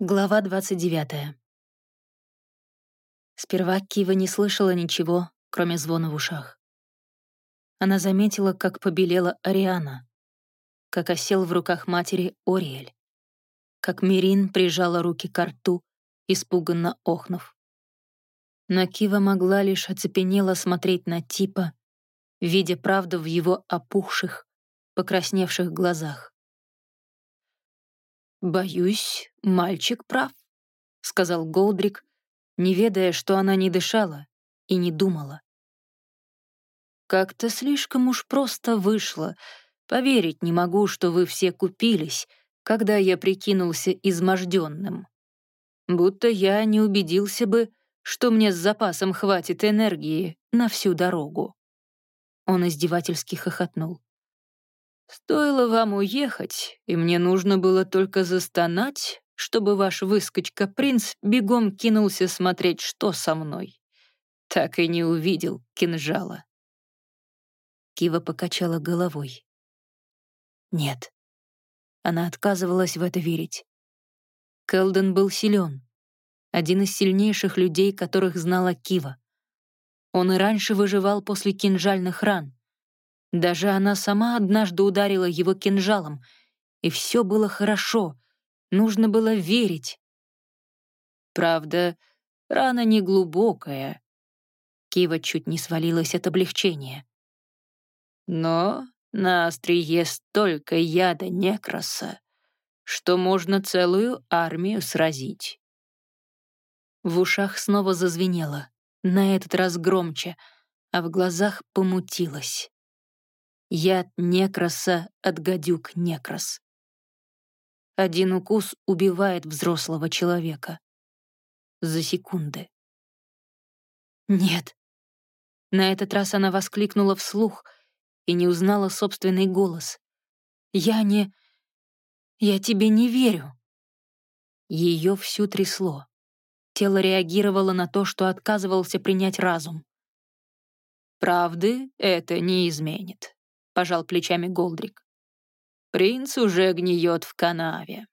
Глава 29. Сперва Кива не слышала ничего, кроме звона в ушах. Она заметила, как побелела Ариана, как осел в руках матери Ориэль, как Мирин прижала руки к рту, испуганно охнув. Но Кива могла лишь оцепенело смотреть на Типа, видя правду в его опухших, покрасневших глазах. «Боюсь, мальчик прав», — сказал Голдрик, не ведая, что она не дышала и не думала. «Как-то слишком уж просто вышло. Поверить не могу, что вы все купились, когда я прикинулся изможденным. Будто я не убедился бы, что мне с запасом хватит энергии на всю дорогу». Он издевательски хохотнул. Стоило вам уехать, и мне нужно было только застонать, чтобы ваш выскочка-принц бегом кинулся смотреть, что со мной. Так и не увидел кинжала. Кива покачала головой. Нет. Она отказывалась в это верить. Келден был силен. Один из сильнейших людей, которых знала Кива. Он и раньше выживал после кинжальных ран. Даже она сама однажды ударила его кинжалом, и все было хорошо, нужно было верить. Правда, рана неглубокая. Кива чуть не свалилась от облегчения. Но на острие столько яда некроса, что можно целую армию сразить. В ушах снова зазвенело, на этот раз громче, а в глазах помутилось. Яд некраса от гадюк некрас. Один укус убивает взрослого человека. За секунды. Нет. На этот раз она воскликнула вслух и не узнала собственный голос. «Я не... Я тебе не верю». Ее всю трясло. Тело реагировало на то, что отказывался принять разум. «Правды это не изменит», пожал плечами Голдрик. «Принц уже гниет в канаве».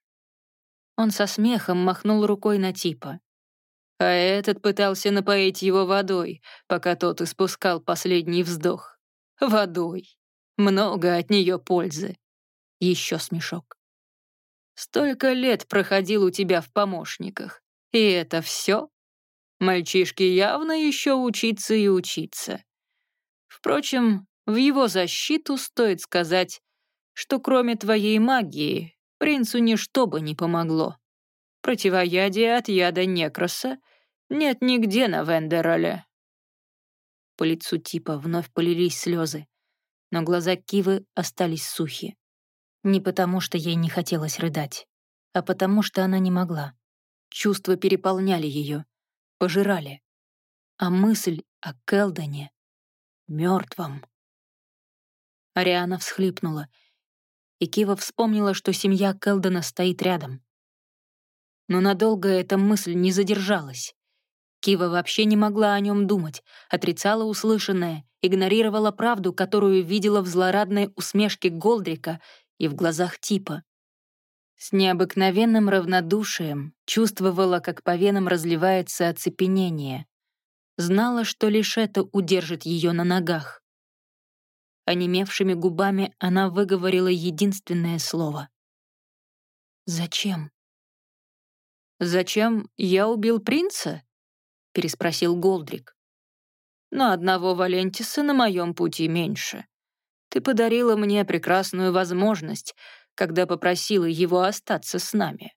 Он со смехом махнул рукой на типа. А этот пытался напоить его водой, пока тот испускал последний вздох. Водой. Много от нее пользы. Еще смешок. Столько лет проходил у тебя в помощниках. И это все? Мальчишке явно еще учиться и учиться. Впрочем, в его защиту стоит сказать, что кроме твоей магии принцу ничто бы не помогло. Противоядия от яда некроса нет нигде на Вендероле. По лицу типа вновь полились слезы, но глаза Кивы остались сухи. Не потому, что ей не хотелось рыдать, а потому, что она не могла. Чувства переполняли ее, пожирали. А мысль о Келдоне, мертвом. Ариана всхлипнула, и Кива вспомнила, что семья Келдена стоит рядом. Но надолго эта мысль не задержалась. Кива вообще не могла о нем думать, отрицала услышанное, игнорировала правду, которую видела в злорадной усмешке Голдрика и в глазах Типа. С необыкновенным равнодушием чувствовала, как по венам разливается оцепенение. Знала, что лишь это удержит ее на ногах. Онемевшими губами она выговорила единственное слово. «Зачем?» «Зачем я убил принца?» — переспросил Голдрик. «Но одного Валентиса на моем пути меньше. Ты подарила мне прекрасную возможность, когда попросила его остаться с нами.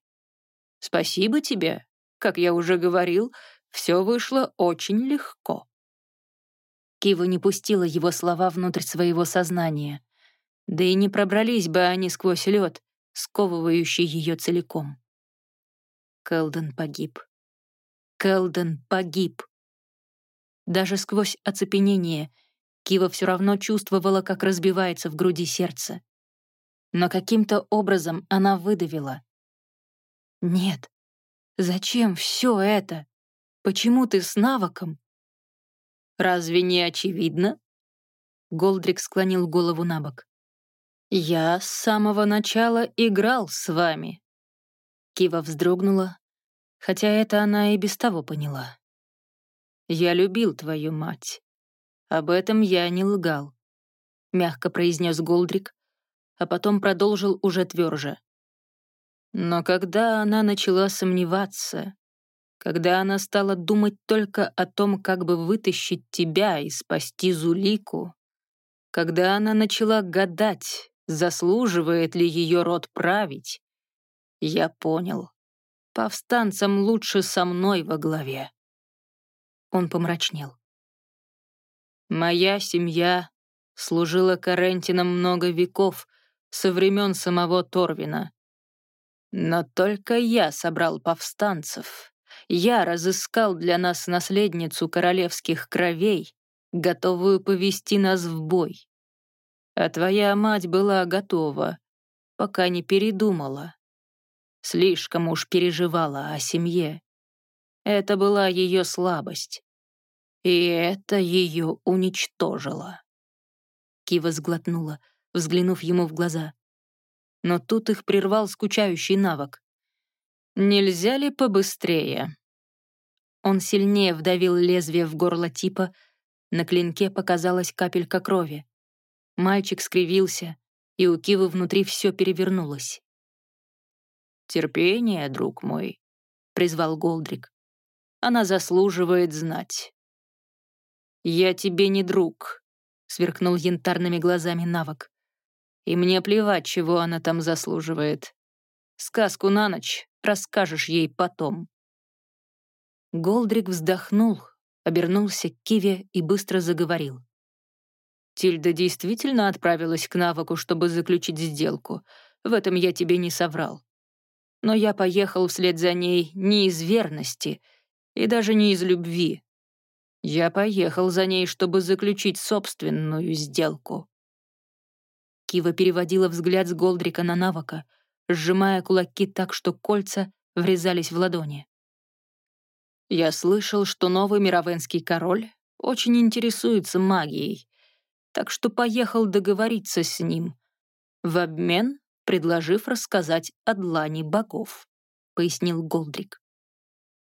Спасибо тебе. Как я уже говорил, все вышло очень легко». Кива не пустила его слова внутрь своего сознания. Да и не пробрались бы они сквозь лед, сковывающий ее целиком. Келден погиб. Келден погиб. Даже сквозь оцепенение Кива все равно чувствовала, как разбивается в груди сердце. Но каким-то образом она выдавила. «Нет, зачем все это? Почему ты с навыком?» Разве не очевидно?» Голдрик склонил голову на бок. «Я с самого начала играл с вами». Кива вздрогнула, хотя это она и без того поняла. «Я любил твою мать. Об этом я не лгал», — мягко произнес Голдрик, а потом продолжил уже тверже. Но когда она начала сомневаться, когда она стала думать только о том, как бы вытащить тебя и спасти Зулику, когда она начала гадать, заслуживает ли ее род править, я понял, повстанцам лучше со мной во главе. Он помрачнел. Моя семья служила Карентинам много веков, со времен самого Торвина. Но только я собрал повстанцев. Я разыскал для нас наследницу королевских кровей, готовую повести нас в бой. А твоя мать была готова, пока не передумала. Слишком уж переживала о семье. Это была ее слабость. И это ее уничтожило. Кива сглотнула, взглянув ему в глаза. Но тут их прервал скучающий навык. «Нельзя ли побыстрее?» Он сильнее вдавил лезвие в горло типа, на клинке показалась капелька крови. Мальчик скривился, и у Кивы внутри все перевернулось. «Терпение, друг мой», — призвал Голдрик. «Она заслуживает знать». «Я тебе не друг», — сверкнул янтарными глазами навык. «И мне плевать, чего она там заслуживает. Сказку на ночь расскажешь ей потом». Голдрик вздохнул, обернулся к Киве и быстро заговорил. Тильда действительно отправилась к Наваку, чтобы заключить сделку. В этом я тебе не соврал. Но я поехал вслед за ней не из верности и даже не из любви. Я поехал за ней, чтобы заключить собственную сделку. Кива переводила взгляд с Голдрика на Навака, сжимая кулаки так, что кольца врезались в ладони. Я слышал, что новый мировенский король очень интересуется магией, так что поехал договориться с ним, в обмен предложив рассказать о длани богов, пояснил Голдрик.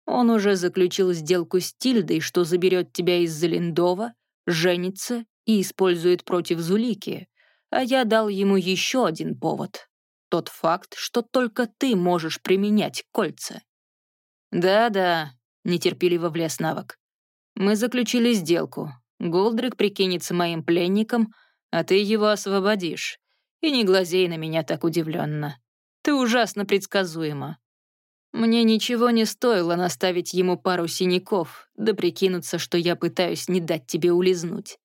Он уже заключил сделку с Тильдой, что заберет тебя из Залиндова, женится и использует против Зулики, а я дал ему еще один повод. Тот факт, что только ты можешь применять кольца. Да-да, нетерпеливо влез навык. «Мы заключили сделку. Голдрик прикинется моим пленником, а ты его освободишь. И не глазей на меня так удивленно. Ты ужасно предсказуема. Мне ничего не стоило наставить ему пару синяков, да прикинуться, что я пытаюсь не дать тебе улизнуть.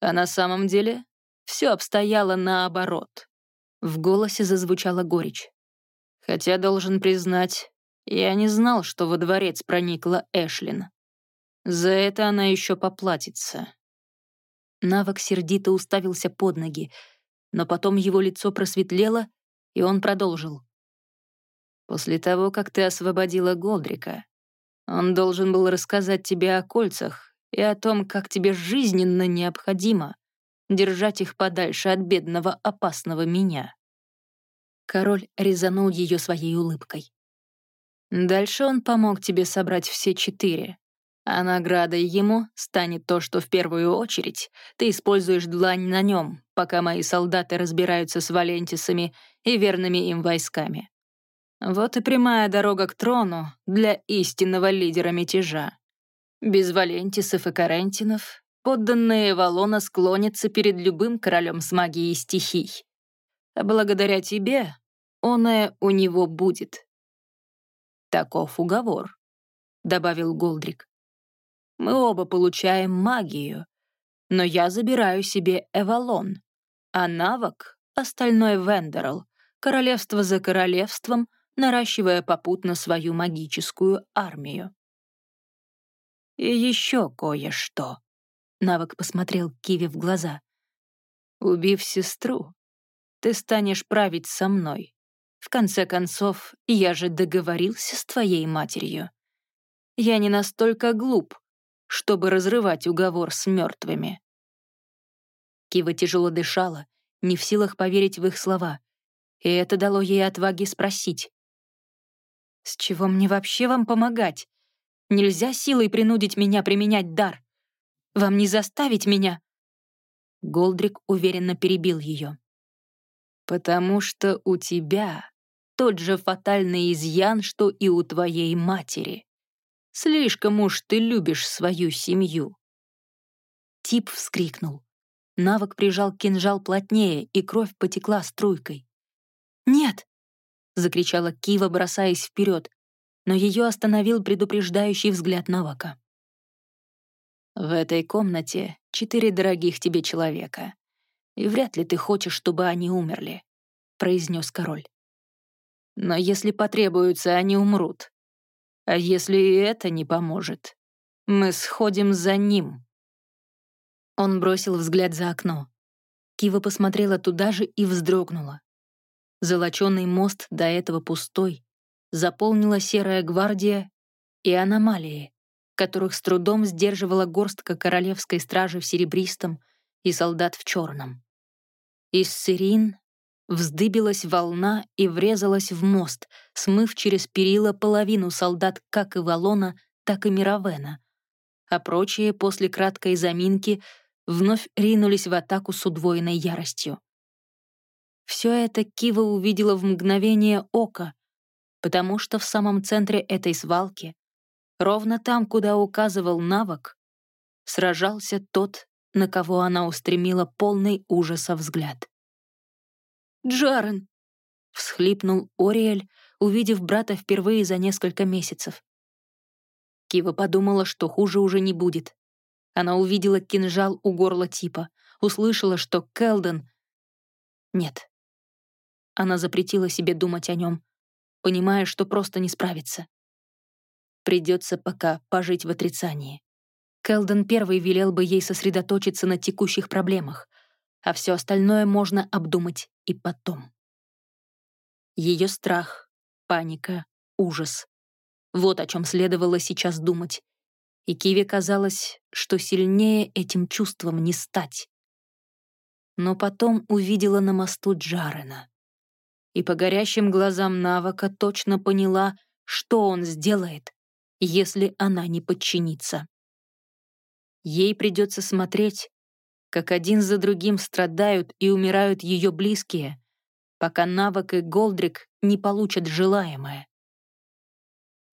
А на самом деле все обстояло наоборот. В голосе зазвучала горечь. Хотя, должен признать, я не знал, что во дворец проникла Эшлин. За это она еще поплатится. Навок сердито уставился под ноги, но потом его лицо просветлело, и он продолжил. «После того, как ты освободила Голдрика, он должен был рассказать тебе о кольцах и о том, как тебе жизненно необходимо держать их подальше от бедного опасного меня». Король резанул ее своей улыбкой. Дальше он помог тебе собрать все четыре. А наградой ему станет то, что в первую очередь ты используешь длань на нем, пока мои солдаты разбираются с валентисами и верными им войсками. Вот и прямая дорога к трону для истинного лидера мятежа. Без валентисов и карентинов подданные Валона склонятся перед любым королем с магией стихий. А благодаря тебе оное у него будет. «Таков уговор», — добавил Голдрик. «Мы оба получаем магию, но я забираю себе Эвалон, а навык — остальной Вендерл, королевство за королевством, наращивая попутно свою магическую армию». «И еще кое-что», — навык посмотрел Киви в глаза. «Убив сестру, ты станешь править со мной. В конце концов, я же договорился с твоей матерью. Я не настолько глуп, чтобы разрывать уговор с мертвыми. Кива тяжело дышала, не в силах поверить в их слова, и это дало ей отваги спросить. «С чего мне вообще вам помогать? Нельзя силой принудить меня применять дар. Вам не заставить меня?» Голдрик уверенно перебил ее. «Потому что у тебя тот же фатальный изъян, что и у твоей матери. Слишком уж ты любишь свою семью». Тип вскрикнул. Навык прижал кинжал плотнее, и кровь потекла струйкой. «Нет!» — закричала Кива, бросаясь вперед, но ее остановил предупреждающий взгляд Навака. «В этой комнате четыре дорогих тебе человека, и вряд ли ты хочешь, чтобы они умерли», — произнес король. «Но если потребуется, они умрут. А если и это не поможет, мы сходим за ним». Он бросил взгляд за окно. Кива посмотрела туда же и вздрогнула. Золочёный мост, до этого пустой, заполнила серая гвардия и аномалии, которых с трудом сдерживала горстка королевской стражи в серебристом и солдат в черном. Из сирин вздыбилась волна и врезалась в мост, смыв через перила половину солдат как и Валона, так и Мировена, а прочие после краткой заминки вновь ринулись в атаку с удвоенной яростью. Все это Кива увидела в мгновение ока, потому что в самом центре этой свалки Ровно там, куда указывал навык, сражался тот, на кого она устремила полный ужаса взгляд. «Джарен!» — всхлипнул Ориэль, увидев брата впервые за несколько месяцев. Кива подумала, что хуже уже не будет. Она увидела кинжал у горла типа, услышала, что Келден... Нет. Она запретила себе думать о нем, понимая, что просто не справится. Придется пока пожить в отрицании. Келден первый велел бы ей сосредоточиться на текущих проблемах, а все остальное можно обдумать и потом. Ее страх, паника, ужас. Вот о чем следовало сейчас думать. И Киве казалось, что сильнее этим чувством не стать. Но потом увидела на мосту Джарена. И по горящим глазам Навака точно поняла, что он сделает, если она не подчинится. Ей придется смотреть, как один за другим страдают и умирают ее близкие, пока Навок и Голдрик не получат желаемое.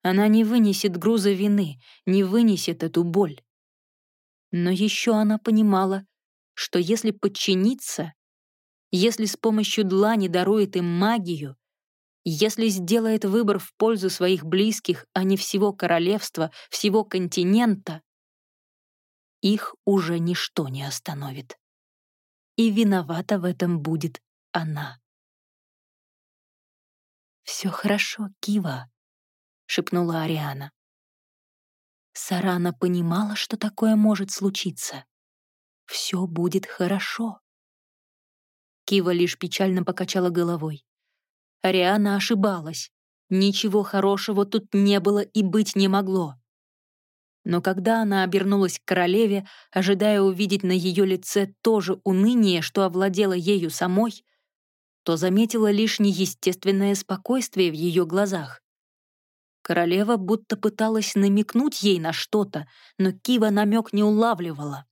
Она не вынесет груза вины, не вынесет эту боль. Но еще она понимала, что если подчиниться, если с помощью длани дарует им магию, если сделает выбор в пользу своих близких, а не всего королевства, всего континента, их уже ничто не остановит. И виновата в этом будет она. «Все хорошо, Кива», — шепнула Ариана. Сарана понимала, что такое может случиться. Все будет хорошо. Кива лишь печально покачала головой. Ариана ошибалась. Ничего хорошего тут не было и быть не могло. Но когда она обернулась к королеве, ожидая увидеть на ее лице то же уныние, что овладело ею самой, то заметила лишь неестественное спокойствие в ее глазах. Королева будто пыталась намекнуть ей на что-то, но Кива намек не улавливала.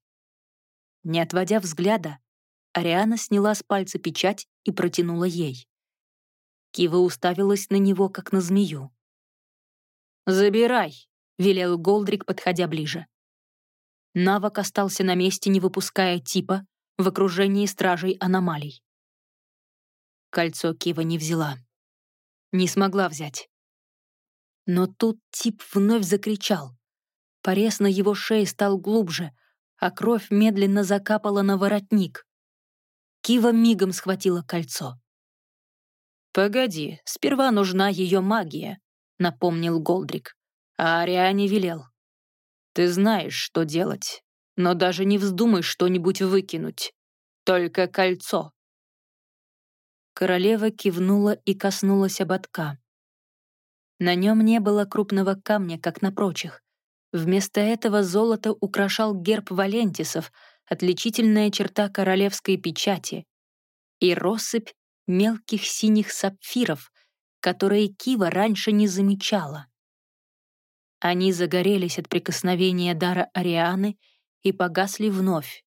Не отводя взгляда, Ариана сняла с пальца печать и протянула ей. Кива уставилась на него, как на змею. «Забирай», — велел Голдрик, подходя ближе. Навок остался на месте, не выпуская типа, в окружении стражей аномалий. Кольцо Кива не взяла. Не смогла взять. Но тут тип вновь закричал. Порез на его шее стал глубже, а кровь медленно закапала на воротник. Кива мигом схватила кольцо. «Погоди, сперва нужна ее магия», — напомнил Голдрик. А Ариане велел. «Ты знаешь, что делать, но даже не вздумай что-нибудь выкинуть. Только кольцо». Королева кивнула и коснулась ободка. На нем не было крупного камня, как на прочих. Вместо этого золото украшал герб Валентисов, отличительная черта королевской печати, и россыпь мелких синих сапфиров, которые Кива раньше не замечала. Они загорелись от прикосновения дара Арианы и погасли вновь.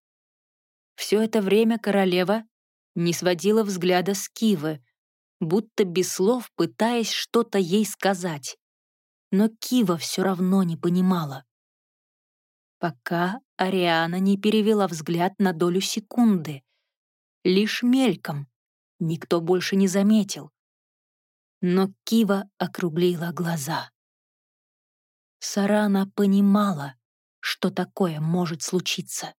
Все это время королева не сводила взгляда с Кивы, будто без слов пытаясь что-то ей сказать. Но Кива все равно не понимала. Пока Ариана не перевела взгляд на долю секунды. Лишь мельком. Никто больше не заметил. Но Кива округлила глаза. Сарана понимала, что такое может случиться.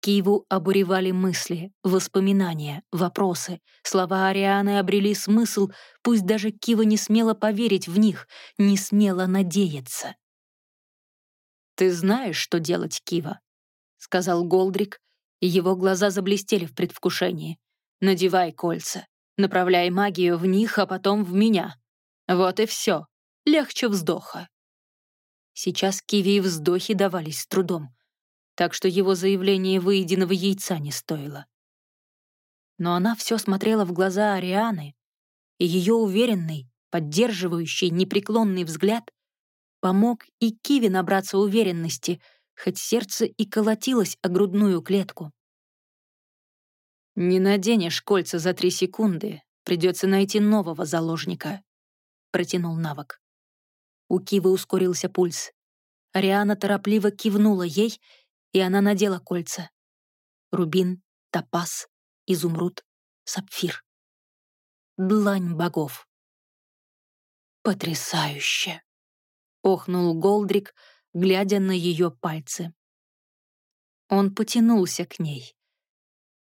Киву обуревали мысли, воспоминания, вопросы. Слова Арианы обрели смысл, пусть даже Кива не смела поверить в них, не смела надеяться. «Ты знаешь, что делать, Кива», — сказал Голдрик, его глаза заблестели в предвкушении. «Надевай кольца, направляй магию в них, а потом в меня. Вот и все. Легче вздоха». Сейчас Киви и вздохи давались с трудом так что его заявление выеденного яйца не стоило. Но она все смотрела в глаза Арианы, и ее уверенный, поддерживающий, непреклонный взгляд помог и Киви набраться уверенности, хоть сердце и колотилось о грудную клетку. «Не наденешь кольца за три секунды, придется найти нового заложника», — протянул навык. У Кивы ускорился пульс. Ариана торопливо кивнула ей — и она надела кольца. Рубин, топаз, изумруд, сапфир. Длань богов. «Потрясающе!» — охнул Голдрик, глядя на ее пальцы. Он потянулся к ней.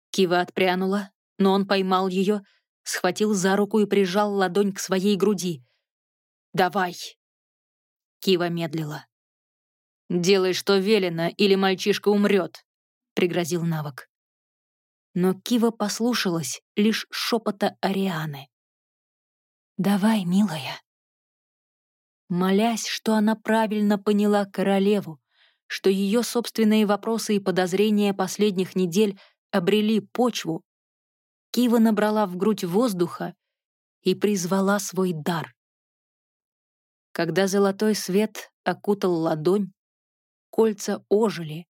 Кива отпрянула, но он поймал ее, схватил за руку и прижал ладонь к своей груди. «Давай!» Кива медлила. «Делай, что велено, или мальчишка умрет», — пригрозил навык. Но Кива послушалась лишь шепота Арианы. «Давай, милая». Молясь, что она правильно поняла королеву, что ее собственные вопросы и подозрения последних недель обрели почву, Кива набрала в грудь воздуха и призвала свой дар. Когда золотой свет окутал ладонь, кольца ожили.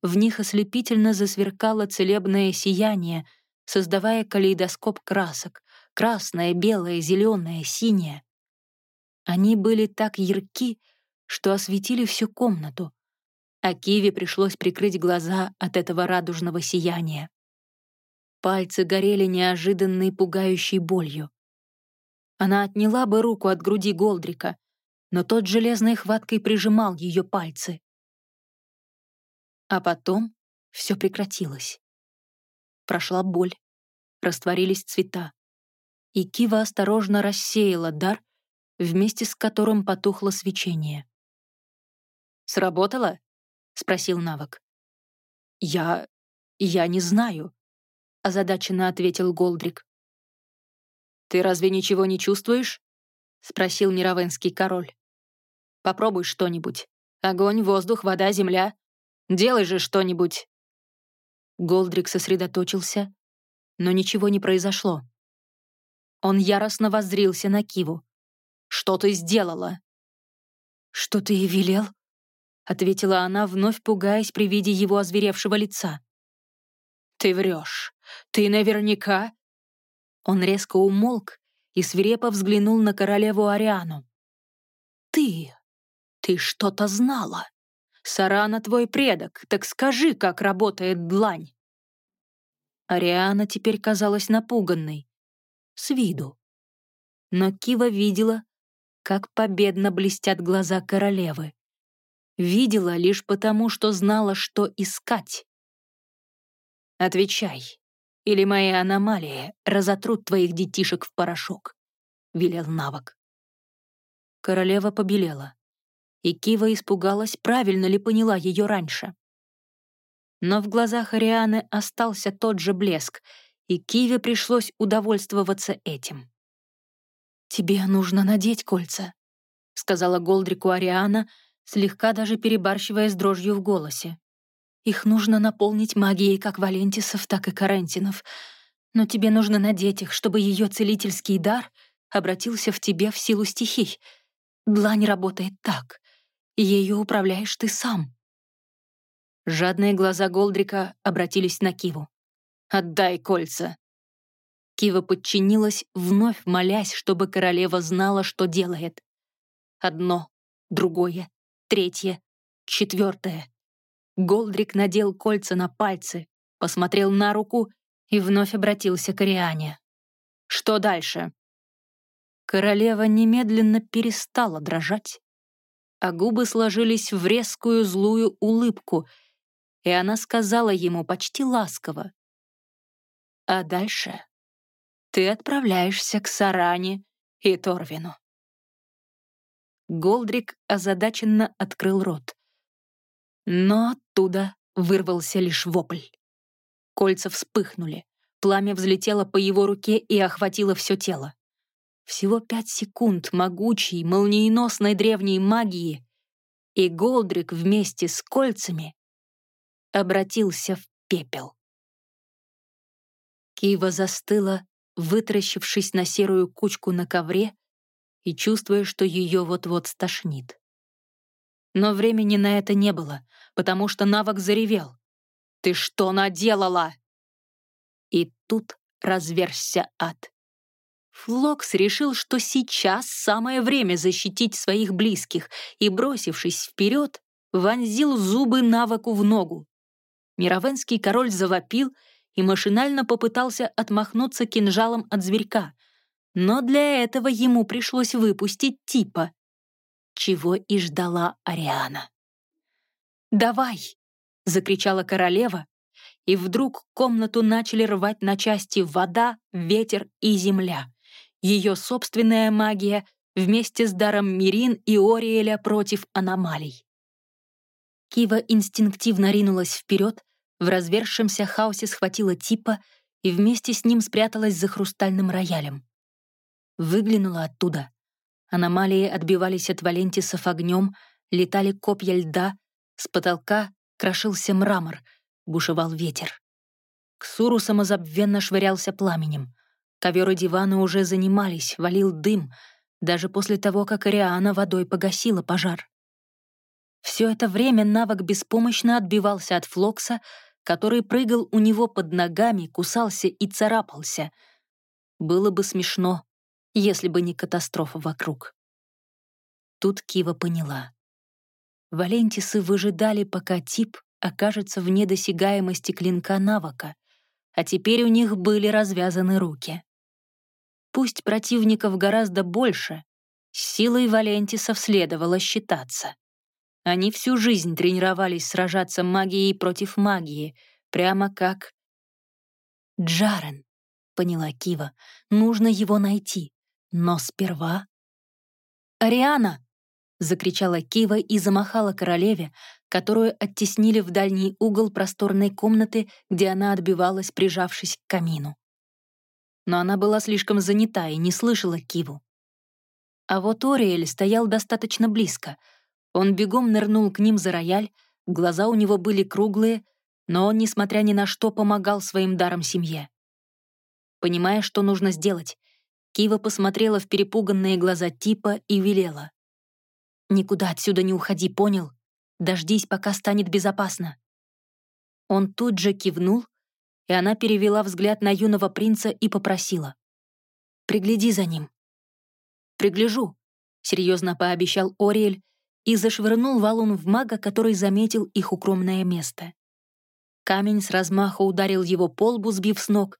В них ослепительно засверкало целебное сияние, создавая калейдоскоп красок — красное, белое, зеленое, синее. Они были так ярки, что осветили всю комнату, а Киви пришлось прикрыть глаза от этого радужного сияния. Пальцы горели неожиданной пугающей болью. Она отняла бы руку от груди Голдрика, но тот железной хваткой прижимал ее пальцы. А потом все прекратилось. Прошла боль, растворились цвета, и Кива осторожно рассеяла дар, вместе с которым потухло свечение. «Сработало?» — спросил навык. «Я... я не знаю», — озадаченно ответил Голдрик. «Ты разве ничего не чувствуешь?» — спросил Мировенский король. «Попробуй что-нибудь. Огонь, воздух, вода, земля. Делай же что-нибудь!» Голдрик сосредоточился, но ничего не произошло. Он яростно воззрился на Киву. «Что ты сделала?» «Что ты и велел?» — ответила она, вновь пугаясь при виде его озверевшего лица. «Ты врешь. Ты наверняка...» Он резко умолк и свирепо взглянул на королеву Ариану. «Ты... ты что-то знала!» Сарана твой предок, так скажи, как работает длань». Ариана теперь казалась напуганной. С виду. Но Кива видела, как победно блестят глаза королевы. Видела лишь потому, что знала, что искать. «Отвечай, или мои аномалии разотрут твоих детишек в порошок», — велел навык. Королева побелела и Кива испугалась, правильно ли поняла ее раньше. Но в глазах Арианы остался тот же блеск, и Киве пришлось удовольствоваться этим. «Тебе нужно надеть кольца», — сказала Голдрику Ариана, слегка даже перебарщивая с дрожью в голосе. «Их нужно наполнить магией как Валентисов, так и Карентинов. Но тебе нужно надеть их, чтобы ее целительский дар обратился в тебе в силу стихий. Длань работает так. Ею управляешь ты сам. Жадные глаза Голдрика обратились на Киву. «Отдай кольца!» Кива подчинилась, вновь молясь, чтобы королева знала, что делает. Одно, другое, третье, четвертое. Голдрик надел кольца на пальцы, посмотрел на руку и вновь обратился к Ариане. «Что дальше?» Королева немедленно перестала дрожать, а губы сложились в резкую злую улыбку, и она сказала ему почти ласково. «А дальше ты отправляешься к Саране и Торвину». Голдрик озадаченно открыл рот. Но оттуда вырвался лишь вопль. Кольца вспыхнули, пламя взлетело по его руке и охватило все тело. Всего пять секунд могучей, молниеносной древней магии, и Голдрик вместе с кольцами обратился в пепел. Кива застыла, вытаращившись на серую кучку на ковре и чувствуя, что ее вот-вот стошнит. Но времени на это не было, потому что навык заревел. «Ты что наделала?» И тут разверзся ад. Флокс решил, что сейчас самое время защитить своих близких и, бросившись вперед, вонзил зубы навыку в ногу. Мировенский король завопил и машинально попытался отмахнуться кинжалом от зверька, но для этого ему пришлось выпустить типа, чего и ждала Ариана. «Давай!» — закричала королева, и вдруг комнату начали рвать на части вода, ветер и земля. Ее собственная магия вместе с даром Мирин и Ориэля против аномалий. Кива инстинктивно ринулась вперед, в развершемся хаосе схватила типа и вместе с ним спряталась за хрустальным роялем. Выглянула оттуда. Аномалии отбивались от валентисов огнем, летали копья льда, с потолка крошился мрамор, бушевал ветер. Ксуру самозабвенно швырялся пламенем. Ковер и диваны уже занимались, валил дым, даже после того, как Ариана водой погасила пожар. Все это время навык беспомощно отбивался от Флокса, который прыгал у него под ногами, кусался и царапался. Было бы смешно, если бы не катастрофа вокруг. Тут Кива поняла. Валентисы выжидали, пока тип окажется в недосягаемости клинка навыка, а теперь у них были развязаны руки. Пусть противников гораздо больше, силой Валентисов следовало считаться. Они всю жизнь тренировались сражаться магией против магии, прямо как... «Джарен», — поняла Кива, — «нужно его найти. Но сперва...» «Ариана!» — закричала Кива и замахала королеве, которую оттеснили в дальний угол просторной комнаты, где она отбивалась, прижавшись к камину. Но она была слишком занята и не слышала Киву. А вот Ориэль стоял достаточно близко — он бегом нырнул к ним за рояль, глаза у него были круглые, но он, несмотря ни на что, помогал своим даром семье. Понимая, что нужно сделать, Кива посмотрела в перепуганные глаза Типа и велела. «Никуда отсюда не уходи, понял? Дождись, пока станет безопасно». Он тут же кивнул, и она перевела взгляд на юного принца и попросила. «Пригляди за ним». «Пригляжу», — серьезно пообещал Ориэль и зашвырнул валун в мага, который заметил их укромное место. Камень с размаха ударил его по лбу, сбив с ног,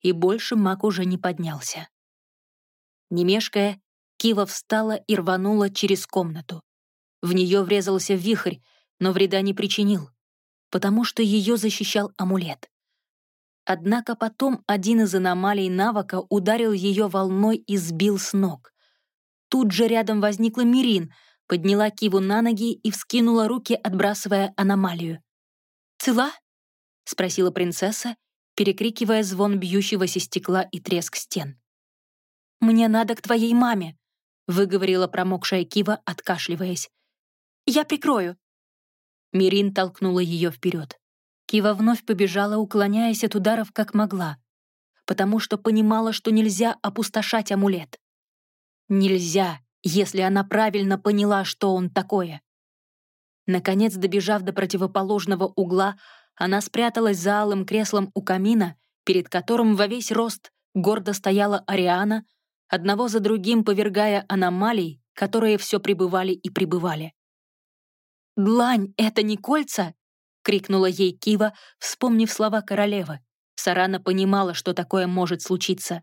и больше маг уже не поднялся. Не мешкая, Кива встала и рванула через комнату. В нее врезался вихрь, но вреда не причинил, потому что ее защищал амулет. Однако потом один из аномалий навыка ударил ее волной и сбил с ног. Тут же рядом возникла Мирин — подняла Киву на ноги и вскинула руки, отбрасывая аномалию. «Цела?» — спросила принцесса, перекрикивая звон бьющегося стекла и треск стен. «Мне надо к твоей маме», — выговорила промокшая Кива, откашливаясь. «Я прикрою». Мирин толкнула ее вперед. Кива вновь побежала, уклоняясь от ударов как могла. потому что понимала, что нельзя опустошать амулет. Нельзя, если она правильно поняла, что он такое. Наконец, добежав до противоположного угла, она спряталась за алым креслом у камина, перед которым во весь рост гордо стояла Ариана, одного за другим повергая аномалий, которые все пребывали и пребывали. «Длань — это не кольца?» — крикнула ей Кива, вспомнив слова королевы. Сарана понимала, что такое может случиться.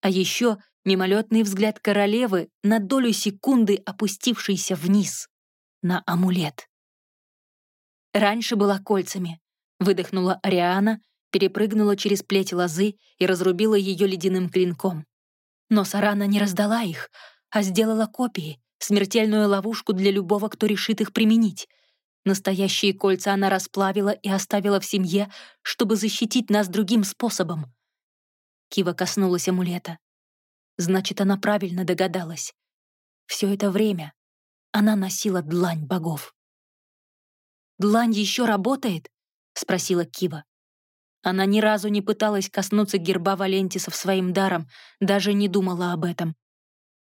А еще мимолетный взгляд королевы на долю секунды опустившийся вниз, на амулет. Раньше была кольцами, выдохнула Ариана, перепрыгнула через плеть лозы и разрубила ее ледяным клинком. Но Сарана не раздала их, а сделала копии, смертельную ловушку для любого, кто решит их применить. Настоящие кольца она расплавила и оставила в семье, чтобы защитить нас другим способом. Кива коснулась амулета. Значит, она правильно догадалась. Все это время она носила длань богов. «Длань еще работает?» — спросила Кива. Она ни разу не пыталась коснуться герба Валентисов своим даром, даже не думала об этом.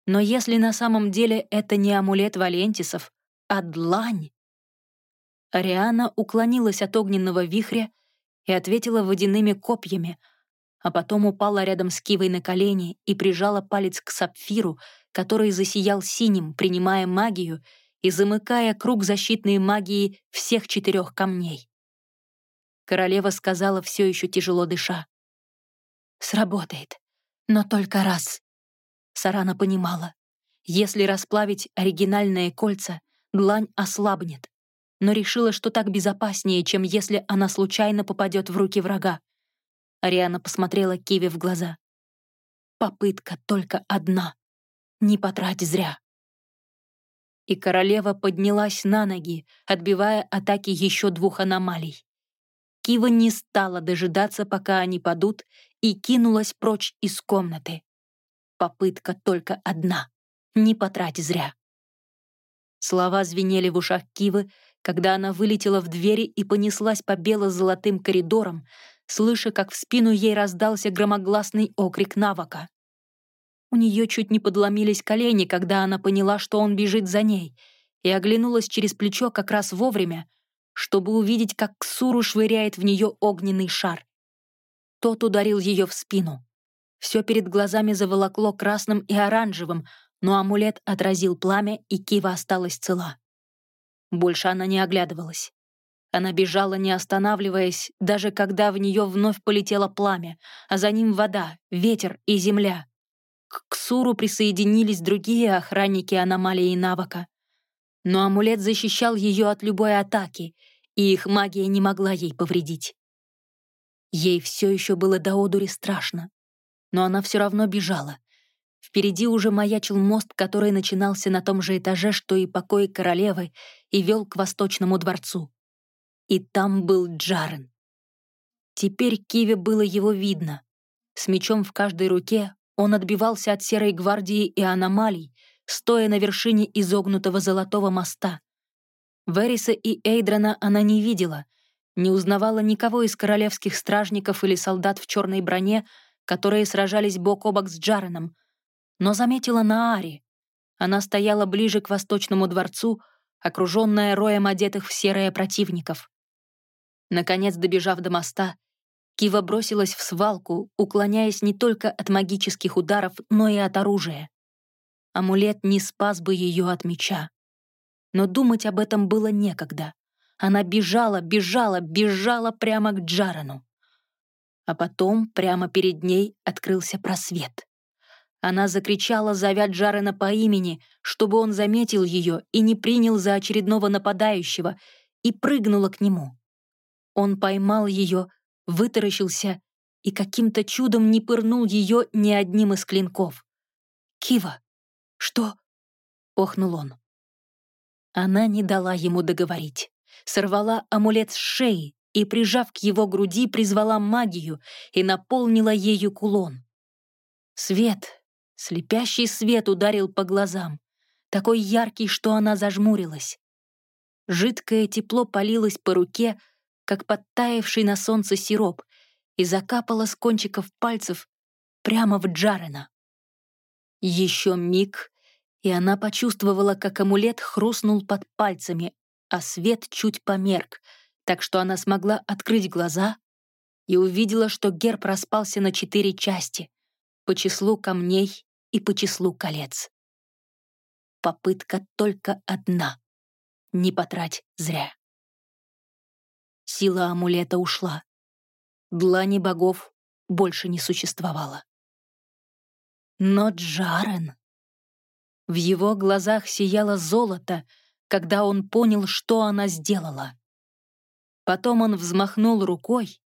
Но если на самом деле это не амулет Валентисов, а длань... Ариана уклонилась от огненного вихря и ответила водяными копьями, а потом упала рядом с Кивой на колени и прижала палец к сапфиру, который засиял синим, принимая магию и замыкая круг защитной магии всех четырех камней. Королева сказала, все еще тяжело дыша. «Сработает, но только раз». Сарана понимала, если расплавить оригинальные кольца, длань ослабнет, но решила, что так безопаснее, чем если она случайно попадет в руки врага. Ариана посмотрела Киви в глаза. «Попытка только одна. Не потрать зря». И королева поднялась на ноги, отбивая атаки еще двух аномалий. Кива не стала дожидаться, пока они падут, и кинулась прочь из комнаты. Попытка только одна. Не потрать зря. Слова звенели в ушах Кивы, когда она вылетела в двери и понеслась по бело-золотым коридорам, слыша, как в спину ей раздался громогласный окрик Навака. У нее чуть не подломились колени, когда она поняла, что он бежит за ней, и оглянулась через плечо как раз вовремя, чтобы увидеть, как Ксуру швыряет в нее огненный шар. Тот ударил ее в спину. Все перед глазами заволокло красным и оранжевым, но амулет отразил пламя, и Кива осталась цела. Больше она не оглядывалась. Она бежала, не останавливаясь, даже когда в нее вновь полетело пламя, а за ним вода, ветер и земля. К Ксуру присоединились другие охранники аномалии Навака. Но амулет защищал ее от любой атаки, и их магия не могла ей повредить. Ей все еще было до одури страшно, но она все равно бежала, Впереди уже маячил мост, который начинался на том же этаже, что и покой королевы, и вел к восточному дворцу. И там был Джарен. Теперь Киве было его видно. С мечом в каждой руке он отбивался от Серой гвардии и аномалий, стоя на вершине изогнутого золотого моста. Вериса и Эйдрана она не видела, не узнавала никого из королевских стражников или солдат в черной броне, которые сражались бок о бок с Джареном, но заметила Наари. Она стояла ближе к восточному дворцу, окруженная роем одетых в серое противников. Наконец, добежав до моста, Кива бросилась в свалку, уклоняясь не только от магических ударов, но и от оружия. Амулет не спас бы ее от меча. Но думать об этом было некогда. Она бежала, бежала, бежала прямо к Джарану. А потом прямо перед ней открылся просвет. Она закричала, зовя Джарена по имени, чтобы он заметил ее и не принял за очередного нападающего, и прыгнула к нему. Он поймал ее, вытаращился и каким-то чудом не пырнул ее ни одним из клинков. «Кива! Что?» — охнул он. Она не дала ему договорить. Сорвала амулет с шеи и, прижав к его груди, призвала магию и наполнила ею кулон. Свет, Слепящий свет ударил по глазам, такой яркий, что она зажмурилась. Жидкое тепло полилось по руке, как подтаявший на солнце сироп, и закапало с кончиков пальцев прямо в Джарена. Еще миг, и она почувствовала, как амулет хрустнул под пальцами, а свет чуть померк, так что она смогла открыть глаза и увидела, что герб распался на четыре части по числу камней и по числу колец. Попытка только одна — не потрать зря. Сила амулета ушла. Длани богов больше не существовало. Но Джарен... В его глазах сияло золото, когда он понял, что она сделала. Потом он взмахнул рукой,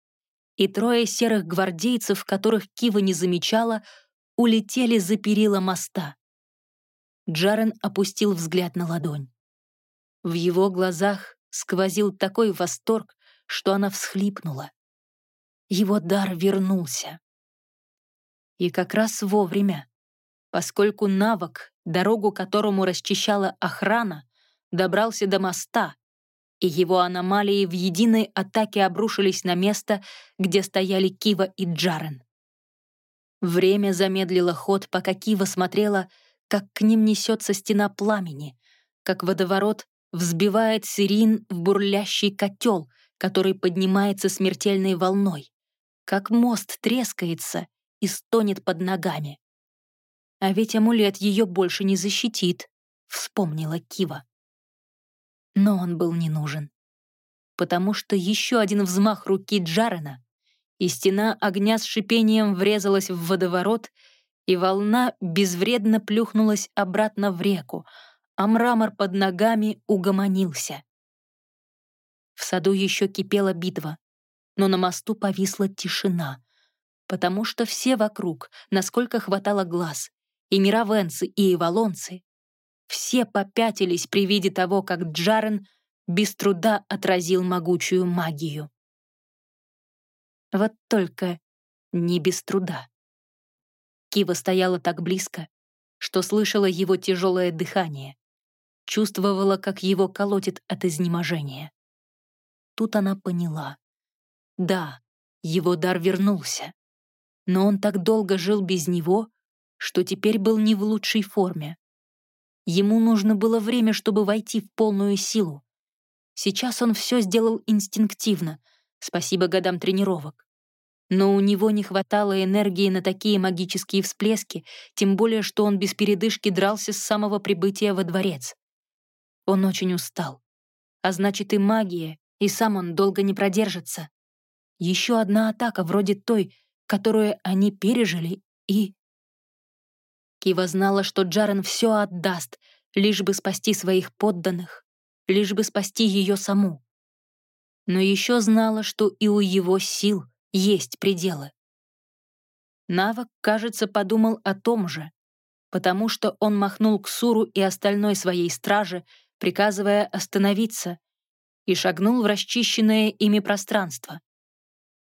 и трое серых гвардейцев, которых Кива не замечала, улетели за перила моста. Джарен опустил взгляд на ладонь. В его глазах сквозил такой восторг, что она всхлипнула. Его дар вернулся. И как раз вовремя, поскольку навык, дорогу которому расчищала охрана, добрался до моста, и его аномалии в единой атаке обрушились на место, где стояли Кива и Джарен. Время замедлило ход, пока Кива смотрела, как к ним несется стена пламени, как водоворот взбивает сирин в бурлящий котел, который поднимается смертельной волной, как мост трескается и стонет под ногами. А ведь амулет ее больше не защитит, вспомнила Кива. Но он был не нужен. Потому что еще один взмах руки Джарена, и стена огня с шипением врезалась в водоворот, и волна безвредно плюхнулась обратно в реку, а мрамор под ногами угомонился. В саду еще кипела битва, но на мосту повисла тишина, потому что все вокруг, насколько хватало глаз, и мировенцы, и эволонцы, все попятились при виде того, как Джарен без труда отразил могучую магию. Вот только не без труда. Кива стояла так близко, что слышала его тяжелое дыхание, чувствовала, как его колотит от изнеможения. Тут она поняла. Да, его дар вернулся, но он так долго жил без него, что теперь был не в лучшей форме. Ему нужно было время, чтобы войти в полную силу. Сейчас он все сделал инстинктивно, спасибо годам тренировок. Но у него не хватало энергии на такие магические всплески, тем более, что он без передышки дрался с самого прибытия во дворец. Он очень устал. А значит, и магия, и сам он долго не продержится. Еще одна атака вроде той, которую они пережили, и... Кива знала, что Джарен все отдаст, лишь бы спасти своих подданных, лишь бы спасти ее саму. Но еще знала, что и у его сил есть пределы. Навок, кажется, подумал о том же, потому что он махнул к Суру и остальной своей страже, приказывая остановиться, и шагнул в расчищенное ими пространство.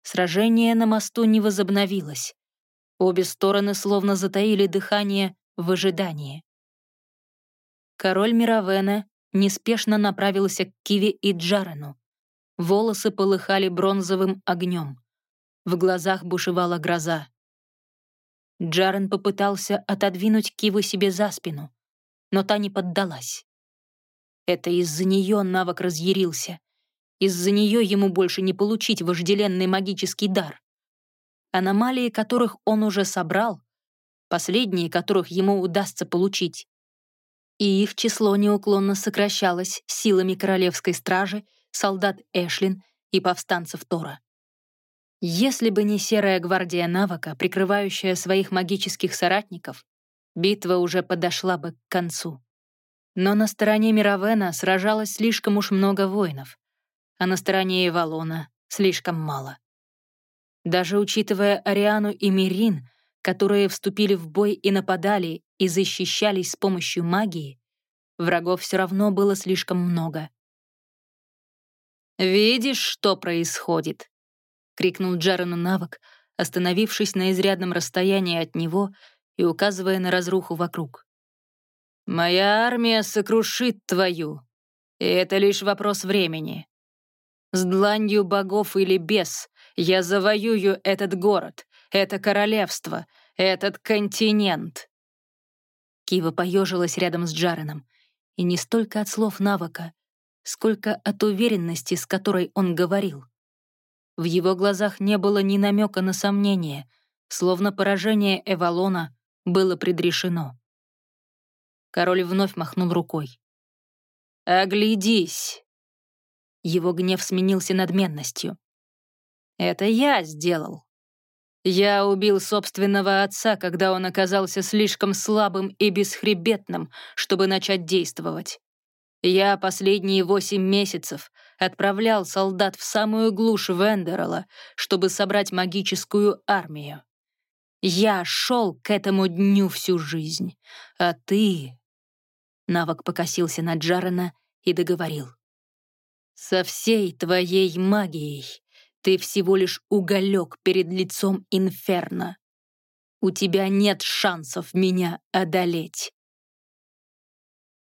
Сражение на мосту не возобновилось. Обе стороны словно затаили дыхание в ожидании. Король Мировена неспешно направился к Киве и Джарену. Волосы полыхали бронзовым огнем. В глазах бушевала гроза. Джарен попытался отодвинуть Киву себе за спину, но та не поддалась. Это из-за нее навык разъярился. Из-за нее ему больше не получить вожделенный магический дар аномалии которых он уже собрал, последние которых ему удастся получить. И их число неуклонно сокращалось силами королевской стражи, солдат Эшлин и повстанцев Тора. Если бы не серая гвардия навыка, прикрывающая своих магических соратников, битва уже подошла бы к концу. Но на стороне Мировена сражалось слишком уж много воинов, а на стороне Эвалона — слишком мало. Даже учитывая Ариану и Мирин, которые вступили в бой и нападали, и защищались с помощью магии, врагов все равно было слишком много. «Видишь, что происходит?» — крикнул Джарену навык, остановившись на изрядном расстоянии от него и указывая на разруху вокруг. «Моя армия сокрушит твою, и это лишь вопрос времени. С дланью богов или без, я завоюю этот город, это королевство, этот континент!» Кива поежилась рядом с Джареном, и не столько от слов навыка, сколько от уверенности, с которой он говорил. В его глазах не было ни намека на сомнение, словно поражение Эвалона было предрешено. Король вновь махнул рукой. «Оглядись!» Его гнев сменился надменностью. «Это я сделал. Я убил собственного отца, когда он оказался слишком слабым и бесхребетным, чтобы начать действовать. Я последние восемь месяцев отправлял солдат в самую глушь Вендерала, чтобы собрать магическую армию. Я шел к этому дню всю жизнь, а ты...» Навок покосился на Джарена и договорил. «Со всей твоей магией ты всего лишь уголек перед лицом инферно. У тебя нет шансов меня одолеть.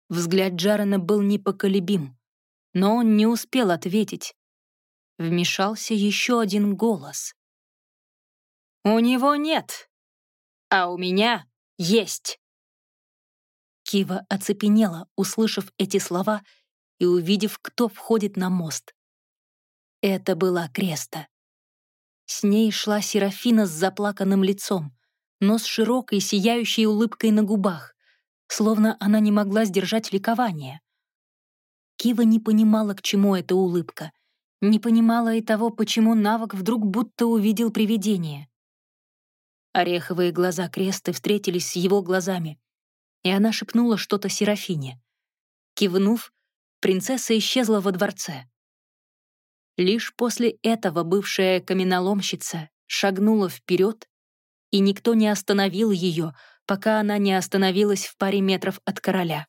Взгляд Джарена был непоколебим, но он не успел ответить. Вмешался еще один голос. «У него нет, а у меня есть». Кива оцепенела, услышав эти слова и увидев, кто входит на мост. Это была Креста. С ней шла Серафина с заплаканным лицом, но с широкой, сияющей улыбкой на губах, словно она не могла сдержать ликование. Кива не понимала, к чему эта улыбка, не понимала и того, почему навык вдруг будто увидел привидение. Ореховые глаза Кресты встретились с его глазами, и она шепнула что-то Серафине. Кивнув, принцесса исчезла во дворце. Лишь после этого бывшая каменоломщица шагнула вперед, и никто не остановил ее, пока она не остановилась в паре метров от короля.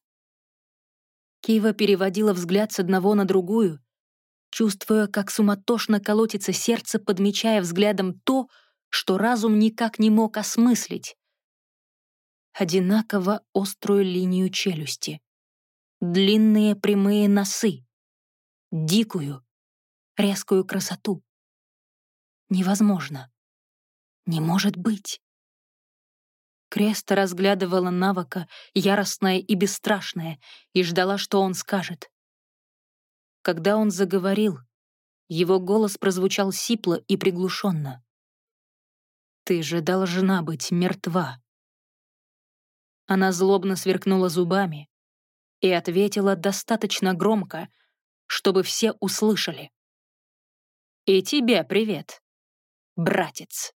Кива переводила взгляд с одного на другую, чувствуя, как суматошно колотится сердце, подмечая взглядом то, что разум никак не мог осмыслить. Одинаково острую линию челюсти, длинные прямые носы, дикую, резкую красоту. Невозможно. Не может быть. Креста разглядывала навыка, яростная и бесстрашная, и ждала, что он скажет. Когда он заговорил, его голос прозвучал сипло и приглушенно. «Ты же должна быть мертва». Она злобно сверкнула зубами и ответила достаточно громко, чтобы все услышали. «И тебе привет, братец».